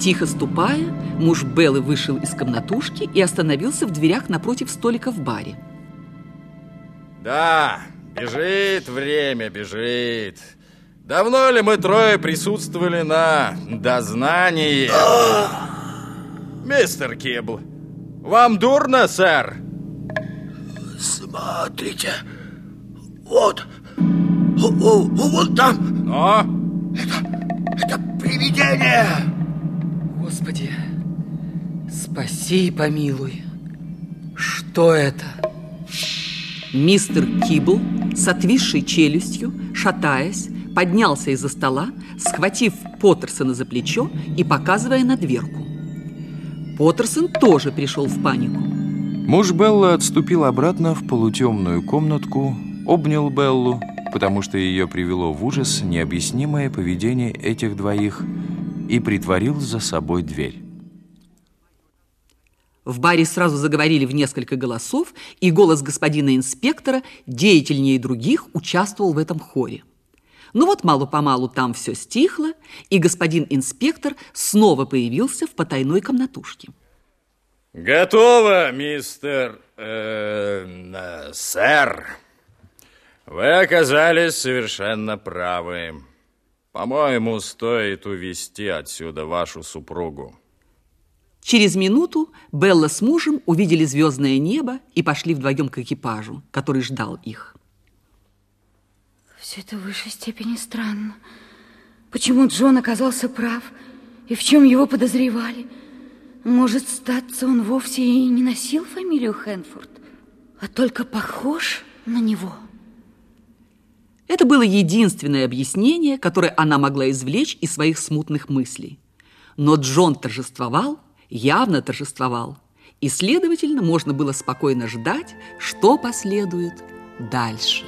Тихо ступая, муж Беллы вышел из комнатушки и остановился в дверях напротив столика в баре. Да, бежит время, бежит. Давно ли мы трое присутствовали на дознании? Мистер Кибл, вам дурно, сэр? Смотрите, вот, вот там. Но? Это, это привидение. Спаси и помилуй. Что это? Мистер Кибл с отвисшей челюстью, шатаясь, поднялся из-за стола, схватив Поттерсона за плечо и показывая на дверку. Поттерсон тоже пришел в панику. Муж Белла отступил обратно в полутемную комнатку, обнял Беллу, потому что ее привело в ужас необъяснимое поведение этих двоих, и притворил за собой дверь. В баре сразу заговорили в несколько голосов, и голос господина инспектора, деятельнее других, участвовал в этом хоре. Ну вот мало-помалу там все стихло, и господин инспектор снова появился в потайной комнатушке. Готово, мистер... Э, сэр. Вы оказались совершенно правы. По-моему, стоит увести отсюда вашу супругу. Через минуту Белла с мужем увидели звездное небо и пошли вдвоем к экипажу, который ждал их. Все это в высшей степени странно. Почему Джон оказался прав и в чем его подозревали? Может, статься он вовсе и не носил фамилию Хэнфорд, а только похож на него. Это было единственное объяснение, которое она могла извлечь из своих смутных мыслей. Но Джон торжествовал, явно торжествовал, и, следовательно, можно было спокойно ждать, что последует дальше.